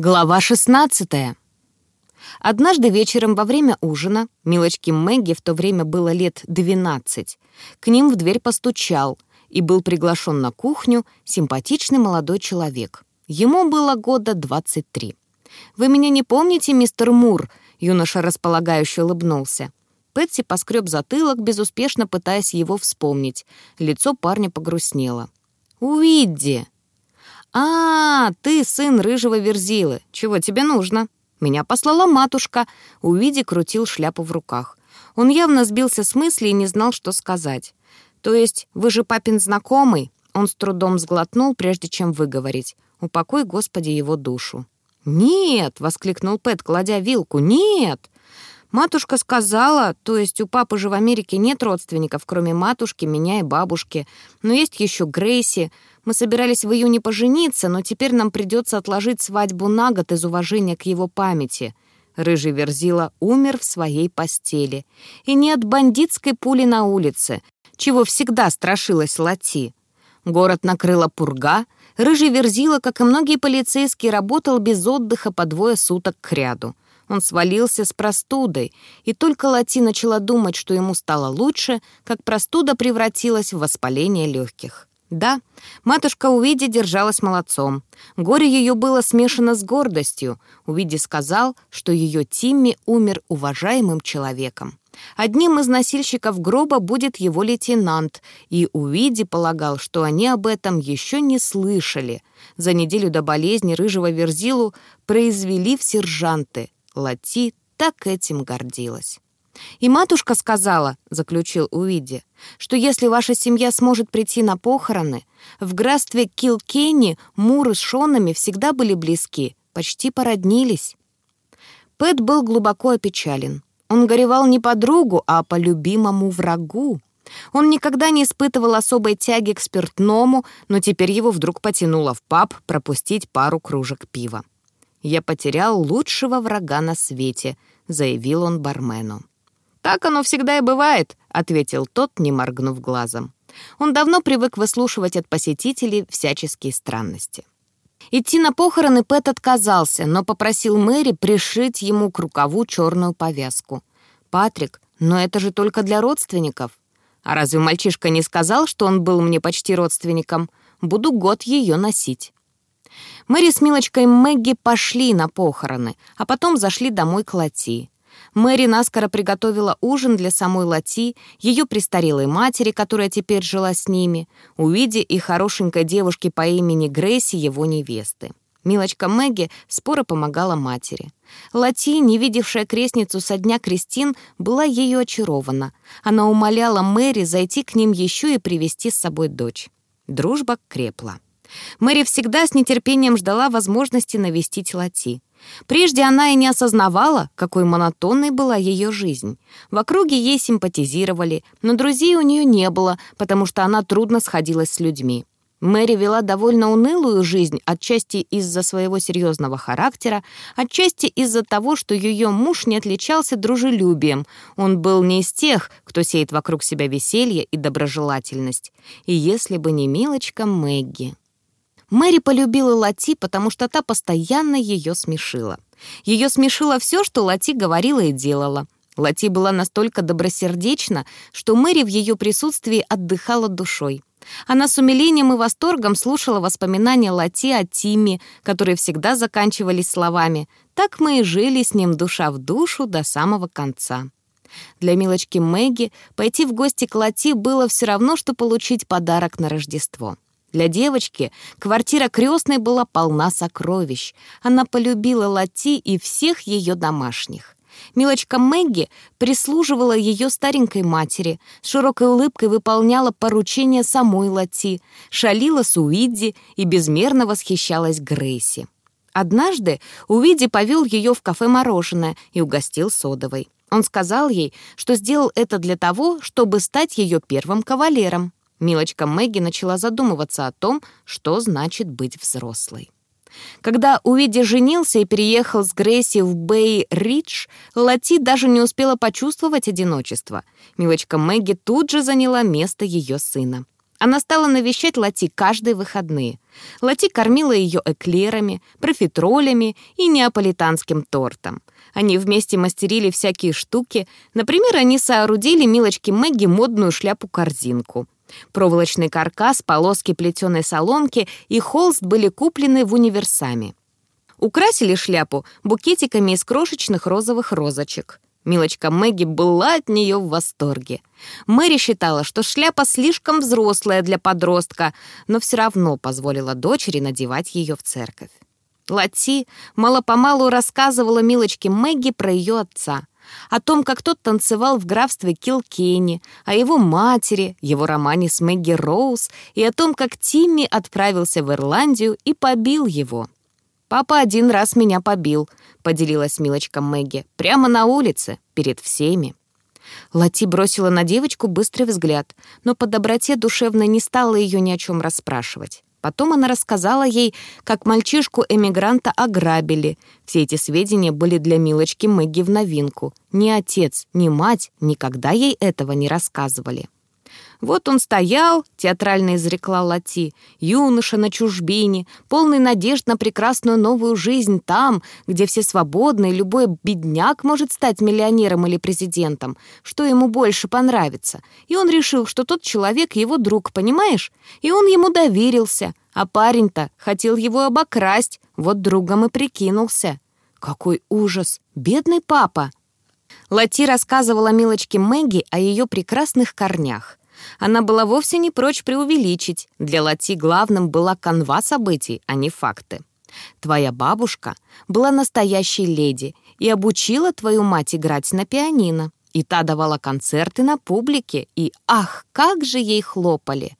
Глава 16. Однажды вечером во время ужина, Милочке Мэгги в то время было лет 12, к ним в дверь постучал и был приглашен на кухню симпатичный молодой человек. Ему было года 23. «Вы меня не помните, мистер Мур?» Юноша располагающе улыбнулся. Пэтси поскреб затылок, безуспешно пытаясь его вспомнить. Лицо парня погрустнело. «Уидди!» «А, ты сын рыжего верзилы. Чего тебе нужно?» «Меня послала матушка». Увиди крутил шляпу в руках. Он явно сбился с мысли и не знал, что сказать. «То есть вы же папин знакомый?» Он с трудом сглотнул, прежде чем выговорить. «Упокой, Господи, его душу». «Нет!» — воскликнул Пэт, кладя вилку. «Нет!» Матушка сказала, то есть у папы же в Америке нет родственников, кроме матушки, меня и бабушки. Но есть еще Грейси. Мы собирались в июне пожениться, но теперь нам придется отложить свадьбу на год из уважения к его памяти. Рыжий Верзила умер в своей постели. И не от бандитской пули на улице, чего всегда страшилась Лати. Город накрыла пурга. Рыжий Верзила, как и многие полицейские, работал без отдыха по двое суток к ряду. Он свалился с простудой, и только Лати начала думать, что ему стало лучше, как простуда превратилась в воспаление легких. Да, матушка Увиди держалась молодцом. Горе ее было смешано с гордостью. Увиди сказал, что ее Тимми умер уважаемым человеком. Одним из носильщиков гроба будет его лейтенант, и Увиди полагал, что они об этом еще не слышали. За неделю до болезни рыжего Верзилу произвели в сержанты — Лати так этим гордилась. «И матушка сказала, — заключил Уиди, — что если ваша семья сможет прийти на похороны, в графстве Килкенни Муры с Шонами всегда были близки, почти породнились». Пэт был глубоко опечален. Он горевал не по другу, а по любимому врагу. Он никогда не испытывал особой тяги к спиртному, но теперь его вдруг потянуло в паб пропустить пару кружек пива. «Я потерял лучшего врага на свете», — заявил он бармену. «Так оно всегда и бывает», — ответил тот, не моргнув глазом. Он давно привык выслушивать от посетителей всяческие странности. Идти на похороны Пэт отказался, но попросил Мэри пришить ему к рукаву черную повязку. «Патрик, но это же только для родственников». «А разве мальчишка не сказал, что он был мне почти родственником? Буду год ее носить». Мэри с Милочкой Мэгги пошли на похороны, а потом зашли домой к Лати. Мэри наскоро приготовила ужин для самой Лати, ее престарелой матери, которая теперь жила с ними, увидя и хорошенькой девушки по имени Грейси, его невесты. Милочка Мэгги споро помогала матери. Лати, не видевшая крестницу со дня крестин, была ею очарована. Она умоляла Мэри зайти к ним еще и привести с собой дочь. Дружба крепла. Мэри всегда с нетерпением ждала возможности навестить Лати. Прежде она и не осознавала, какой монотонной была ее жизнь. В округе ей симпатизировали, но друзей у нее не было, потому что она трудно сходилась с людьми. Мэри вела довольно унылую жизнь, отчасти из-за своего серьезного характера, отчасти из-за того, что ее муж не отличался дружелюбием. Он был не из тех, кто сеет вокруг себя веселье и доброжелательность. И если бы не милочка Мэгги... Мэри полюбила Лати, потому что та постоянно ее смешила. Ее смешило все, что Лати говорила и делала. Лати была настолько добросердечна, что Мэри в ее присутствии отдыхала душой. Она с умилением и восторгом слушала воспоминания Лати о Тиме, которые всегда заканчивались словами «Так мы и жили с ним душа в душу до самого конца». Для милочки Мэгги пойти в гости к Лати было все равно, что получить подарок на Рождество. Для девочки квартира крестной была полна сокровищ. Она полюбила Лати и всех ее домашних. Милочка Мэгги прислуживала ее старенькой матери, с широкой улыбкой выполняла поручения самой Лати, шалила с Уидди и безмерно восхищалась Грейси. Однажды Уидди повел ее в кафе «Мороженое» и угостил содовой. Он сказал ей, что сделал это для того, чтобы стать ее первым кавалером. Милочка Мэгги начала задумываться о том, что значит быть взрослой. Когда Увиди женился и переехал с Грейси в Бэй-Ридж, Лати даже не успела почувствовать одиночество. Милочка Мэгги тут же заняла место ее сына. Она стала навещать Лати каждые выходные. Лати кормила ее эклерами, профитролями и неаполитанским тортом. Они вместе мастерили всякие штуки. Например, они соорудили милочке Мэгги модную шляпу-корзинку. Проволочный каркас, полоски плетеной соломки и холст были куплены в универсаме. Украсили шляпу букетиками из крошечных розовых розочек. Милочка Мэгги была от нее в восторге. Мэри считала, что шляпа слишком взрослая для подростка, но все равно позволила дочери надевать ее в церковь. Лати мало-помалу рассказывала Милочке Мэгги про ее отца, о том, как тот танцевал в графстве Килкенни, о его матери, его романе с Мэгги Роуз и о том, как Тимми отправился в Ирландию и побил его. «Папа один раз меня побил», — поделилась Милочка Мэгги, «прямо на улице, перед всеми». Лати бросила на девочку быстрый взгляд, но по доброте душевной не стала ее ни о чем расспрашивать. Потом она рассказала ей, как мальчишку-эмигранта ограбили. Все эти сведения были для Милочки Мэгги в новинку. Ни отец, ни мать никогда ей этого не рассказывали. Вот он стоял, театрально изрекла Лати, юноша на чужбине, полный надежд на прекрасную новую жизнь там, где все свободны, и любой бедняк может стать миллионером или президентом, что ему больше понравится. И он решил, что тот человек его друг, понимаешь? И он ему доверился, а парень-то хотел его обокрасть, вот другом и прикинулся. Какой ужас! Бедный папа! Лати рассказывала милочке Мэгги о ее прекрасных корнях. Она была вовсе не прочь преувеличить. Для Лати главным была канва событий, а не факты. Твоя бабушка была настоящей леди и обучила твою мать играть на пианино. И та давала концерты на публике, и ах, как же ей хлопали.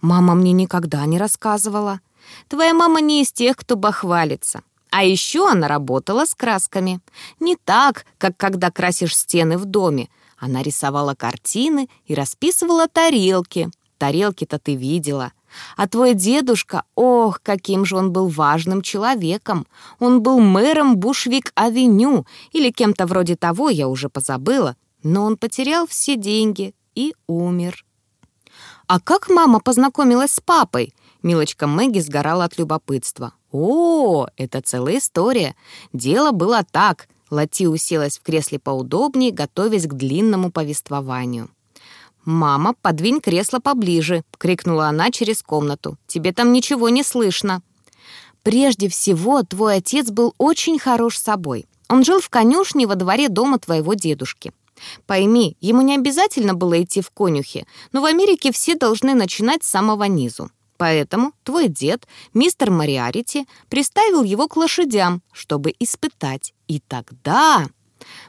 Мама мне никогда не рассказывала. Твоя мама не из тех, кто бахвалится. А еще она работала с красками. Не так, как когда красишь стены в доме, она рисовала картины и расписывала тарелки. Тарелки-то ты видела. А твой дедушка, ох, каким же он был важным человеком. Он был мэром Бушвик-авеню или кем-то вроде того, я уже позабыла. Но он потерял все деньги и умер. А как мама познакомилась с папой? Милочка Мэгги сгорала от любопытства. «О, это целая история. Дело было так. Лати уселась в кресле поудобнее, готовясь к длинному повествованию. «Мама, подвинь кресло поближе!» — крикнула она через комнату. «Тебе там ничего не слышно!» «Прежде всего, твой отец был очень хорош собой. Он жил в конюшне во дворе дома твоего дедушки. Пойми, ему не обязательно было идти в конюхи, но в Америке все должны начинать с самого низу. Поэтому твой дед, мистер Мариарити, приставил его к лошадям, чтобы испытать. И тогда...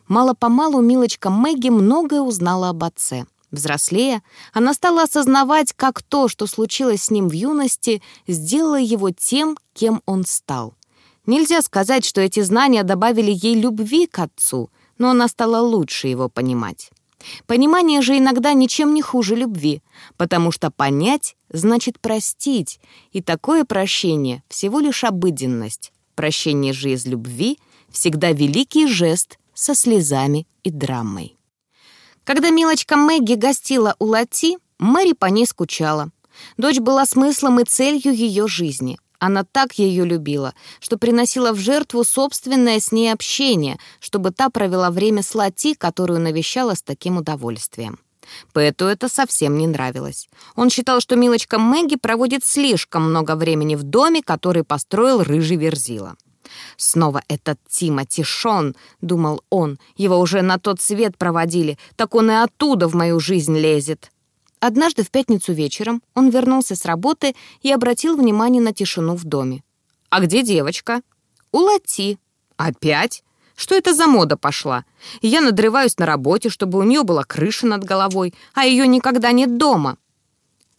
Мало-помалу милочка Мэгги многое узнала об отце. Взрослея, она стала осознавать, как то, что случилось с ним в юности, сделало его тем, кем он стал. Нельзя сказать, что эти знания добавили ей любви к отцу, но она стала лучше его понимать. Понимание же иногда ничем не хуже любви, потому что понять значит простить, и такое прощение — всего лишь обыденность. Прощение же из любви — всегда великий жест со слезами и драмой. Когда милочка Мэгги гостила у Лати, Мэри по ней скучала. Дочь была смыслом и целью ее жизни. Она так ее любила, что приносила в жертву собственное с ней общение, чтобы та провела время с Лати, которую навещала с таким удовольствием. Пэту это совсем не нравилось. Он считал, что милочка Мэгги проводит слишком много времени в доме, который построил рыжий Верзила. «Снова этот Тимоти Шон», — думал он, — «его уже на тот свет проводили, так он и оттуда в мою жизнь лезет». Однажды в пятницу вечером он вернулся с работы и обратил внимание на тишину в доме. «А где девочка?» «У Лати». «Опять? Что это за мода пошла? Я надрываюсь на работе, чтобы у нее была крыша над головой, а ее никогда нет дома».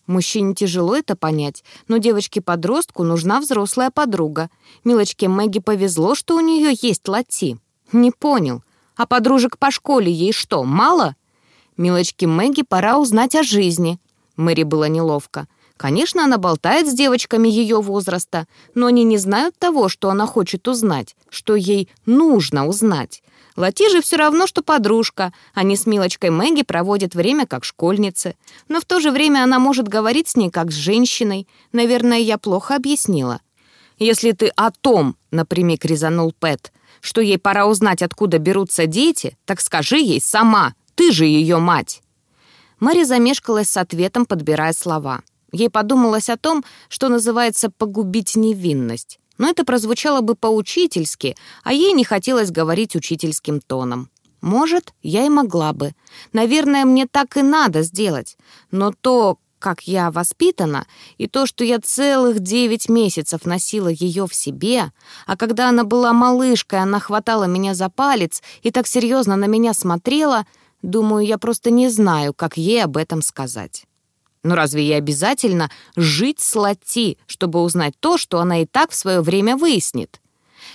Мужчине тяжело это понять, но девочке-подростку нужна взрослая подруга. Милочке Мэгги повезло, что у нее есть Лати. Не понял. А подружек по школе ей что, мало? Милочке Мэгги пора узнать о жизни. Мэри было неловко. Конечно, она болтает с девочками ее возраста, но они не знают того, что она хочет узнать, что ей нужно узнать. Лати же все равно, что подружка. Они с Милочкой Мэгги проводят время как школьницы. Но в то же время она может говорить с ней как с женщиной. Наверное, я плохо объяснила. Если ты о том, напрямик резанул Пэт, что ей пора узнать, откуда берутся дети, так скажи ей сама, ты же ее мать. Мэри замешкалась с ответом, подбирая слова. Ей подумалось о том, что называется «погубить невинность». Но это прозвучало бы поучительски, а ей не хотелось говорить учительским тоном. Может, я и могла бы. Наверное, мне так и надо сделать. Но то, как я воспитана, и то, что я целых девять месяцев носила ее в себе, а когда она была малышкой, она хватала меня за палец и так серьезно на меня смотрела, думаю, я просто не знаю, как ей об этом сказать. Но разве ей обязательно жить с Лати, чтобы узнать то, что она и так в свое время выяснит?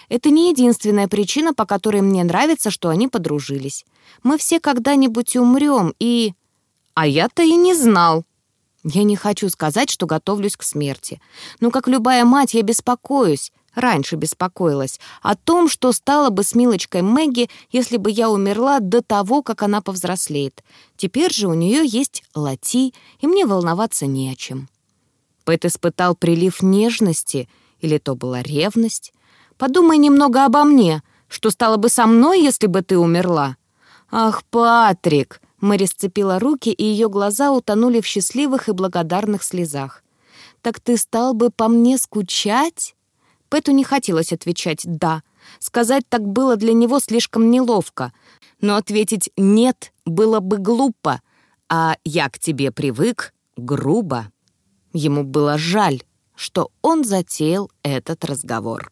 Это не единственная причина, по которой мне нравится, что они подружились. Мы все когда-нибудь умрем, и... А я-то и не знал. Я не хочу сказать, что готовлюсь к смерти. Но, как любая мать, я беспокоюсь, раньше беспокоилась, о том, что стало бы с Милочкой Мэгги, если бы я умерла до того, как она повзрослеет. Теперь же у нее есть лати, и мне волноваться не о чем. Пэт испытал прилив нежности, или то была ревность. Подумай немного обо мне, что стало бы со мной, если бы ты умерла. Ах, Патрик! Мэри сцепила руки, и ее глаза утонули в счастливых и благодарных слезах. «Так ты стал бы по мне скучать?» Пэту не хотелось отвечать «да». Сказать так было для него слишком неловко. Но ответить «нет» было бы глупо, а «я к тебе привык» — грубо. Ему было жаль, что он затеял этот разговор.